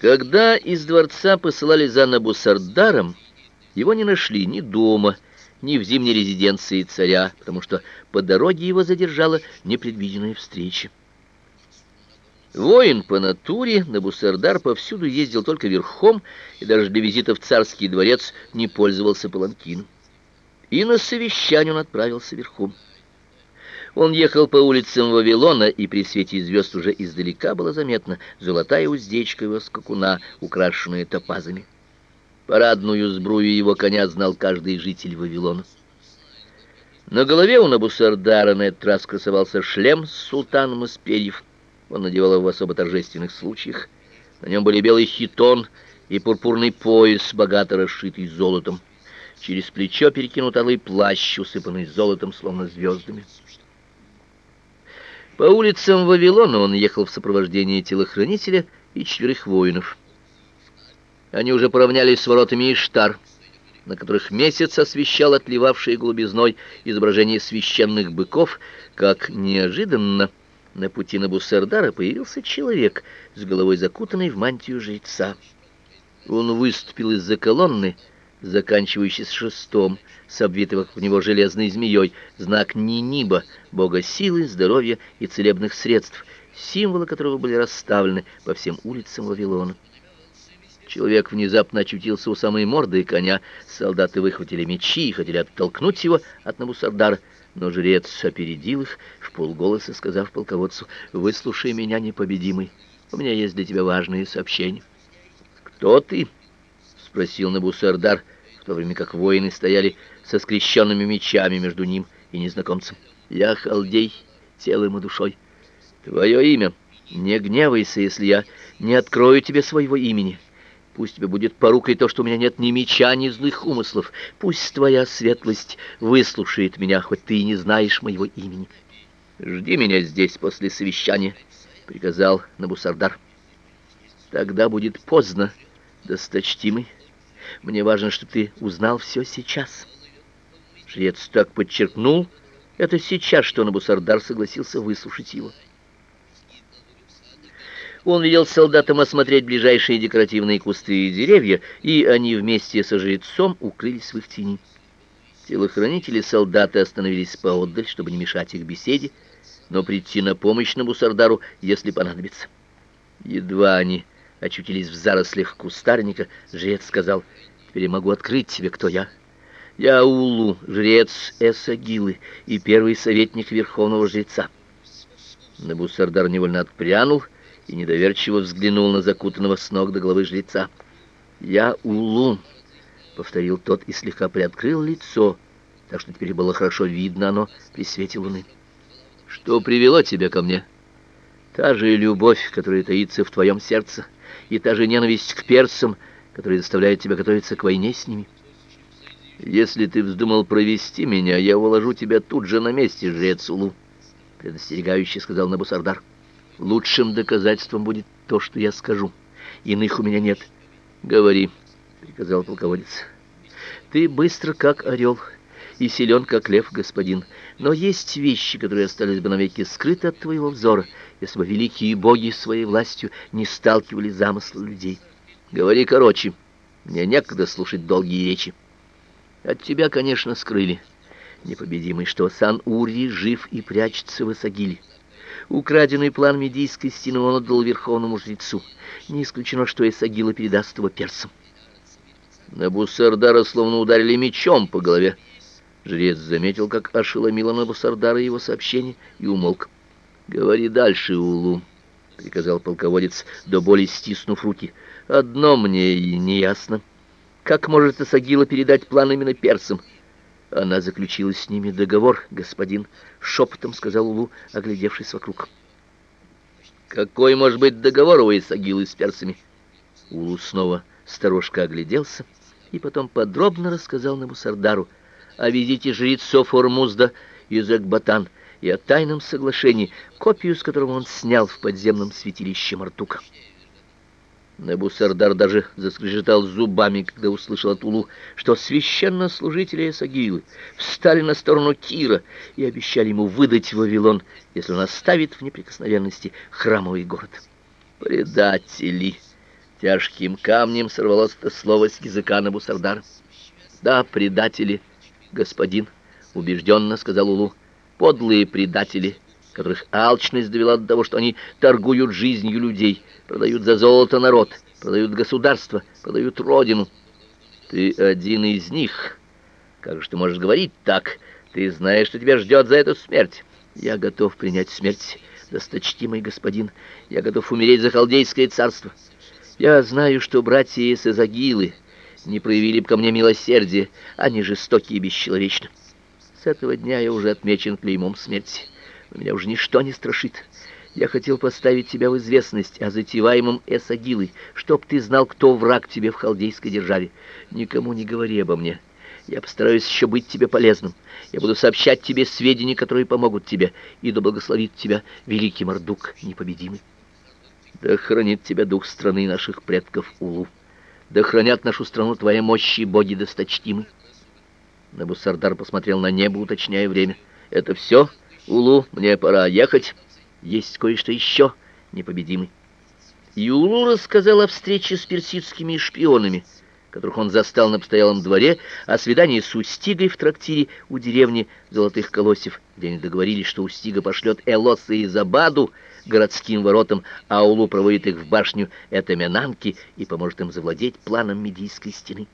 Когда из дворца посылали за Набусардаром, его не нашли ни дома, ни в зимней резиденции царя, потому что по дороге его задержала непредвиденная встреча. Воин по натуре, Набусардар повсюду ездил только верхом и даже для визита в царский дворец не пользовался паланкином. И на совещание он отправился верхом. Он ехал по улицам Вавилона, и при свете звезд уже издалека было заметно золотая уздечка его скакуна, украшенная топазами. Парадную сбрую его коня знал каждый житель Вавилона. На голове у Набусардара на этот раз красовался шлем с султаном из перьев. Он надевал его в особо торжественных случаях. На нем были белый хитон и пурпурный пояс, богато расшитый золотом. Через плечо перекинут алый плащ, усыпанный золотом, словно звездами. По улицам Вавилона он ехал в сопровождении телохранителя и четверых воинов. Они уже поравнялись с воротами Иштар, на которых месяц освещал отливавшие голубизной изображение священных быков, как неожиданно на пути на Бусардара появился человек с головой закутанной в мантию жреца. Он выступил из-за колонны, заканчивающейся шестом, с обвитой вокруг него железной змеей, знак Ниниба, бога силы, здоровья и целебных средств, символы которого были расставлены по всем улицам Вавилона. Человек внезапно очутился у самой морды коня. Солдаты выхватили мечи и хотели оттолкнуть его от Набусардара, но жрец опередил их, в полголоса сказав полководцу, «Выслушай меня, непобедимый, у меня есть для тебя важные сообщения». «Кто ты?» — спросил Набусардар, в то время как воины стояли со скрещенными мечами между ним и незнакомцем. «Я халдей, телом и душой. Твое имя. Не гневайся, если я не открою тебе своего имени». Пусть тебе будет порукой то, что у меня нет ни меча, ни злых умыслов. Пусть твоя светлость выслушает меня, хоть ты и не знаешь моего имени. Жди меня здесь после совещания, приказал Набусардар. Тогда будет поздно, досточтимый. Мне важно, чтобы ты узнал все сейчас. Жрец так подчеркнул это сейчас, что Набусардар согласился выслушать его. Он велел солдатам осмотреть ближайшие декоративные кусты и деревья, и они вместе со жрецом укрылись в их тени. Телохранители солдаты остановились поодаль, чтобы не мешать их беседе, но прийти на помощь Набусардару, если понадобится. Едва они очутились в зарослях кустарника, жрец сказал, «Теперь могу открыть тебе, кто я. Я Улу, жрец Эсагилы и первый советник верховного жреца». Набусардар невольно отпрянул, — и недоверчиво взглянул на закутанного с ног до головы жреца. «Я Улун», — повторил тот и слегка приоткрыл лицо, так что теперь было хорошо видно оно при свете луны. «Что привело тебя ко мне?» «Та же любовь, которая таится в твоем сердце, и та же ненависть к персам, которая заставляет тебя готовиться к войне с ними». «Если ты вздумал провести меня, я уложу тебя тут же на месте, жрец Улу», — предостерегающе сказал Набусардар. Лучшим доказательством будет то, что я скажу. Иных у меня нет. Говори, приказал полководец. Ты быстро как орел и силен как лев, господин. Но есть вещи, которые остались бы навеки скрыты от твоего взора, если бы великие боги своей властью не сталкивали замыслы людей. Говори короче. Мне некогда слушать долгие речи. От тебя, конечно, скрыли, непобедимый, что Сан-Ури жив и прячется в Исагиле. Украденный план Медийской стены он отдал верховному жрецу. Не исключено, что Исагила передаст его персам. Набусардара словно ударили мечом по голове. Жрец заметил, как ошеломило Набусардара его сообщение, и умолк. «Говори дальше, Улу», — приказал полководец, до боли стиснув руки. «Одно мне не ясно. Как может Исагила передать план именно персам?» Она заключила с ними договор, господин, шепотом сказал Улу, оглядевшись вокруг. Какой может быть договор у Исагилы с персами? Улу снова сторожко огляделся и потом подробно рассказал Набусардару о визите жрецов Ормузда из Экбатан и о тайном соглашении, копию с которого он снял в подземном святилище Мартука. Небусардар даже заскрежетал зубами, когда услышал от Улу, что священнослужители Эсагилы встали на сторону Кира и обещали ему выдать Вавилон, если он оставит в неприкосновенности храмовый город. «Предатели!» — Тяжким камнем сорвалось это слово с языка Набусардара. «Да, предатели, господин», — убежденно сказал Улу, — «подлые предатели, которых алчность довела до того, что они торгуют жизнью людей, продают за золото народ, продают государство, продают родину. Ты один из них. Как же ты можешь говорить так? Ты знаешь, что тебя ждет за это смерть. Я готов принять смерть, досточтимый господин. Я готов умереть за халдейское царство». Я знаю, что братья из Изагилы не проявили бы ко мне милосердия, они жестоки и бесчеловечны. С этого дня я уже отмечен клеймом смерти, меня уже ничто не страшит. Я хотел поставить тебя в известность о затеваемом Эсагилой, чтоб ты знал, кто враг тебе в халдейской державе. Никому не говори обо мне. Я постараюсь еще быть тебе полезным. Я буду сообщать тебе сведения, которые помогут тебе, и да благословит тебя великий Мордук непобедимый. Да хранит тебя дух страны наших предков Улу. Да хранят нашу страну твоя мощь и боги досточтимы. Набусардар посмотрел на небо, уточняя время. Это все, Улу, мне пора ехать. Есть кое-что еще, непобедимый. И Улу рассказал о встрече с персидскими шпионами, которых он застал на постоялом дворе, о свидании с Устигой в трактире у деревни Золотых Колосьев, где они договорились, что Устига пошлет Элоса и Забаду, городским воротам, а Улу проводит их в башню Этамянанки и поможет им завладеть планом Медийской стены.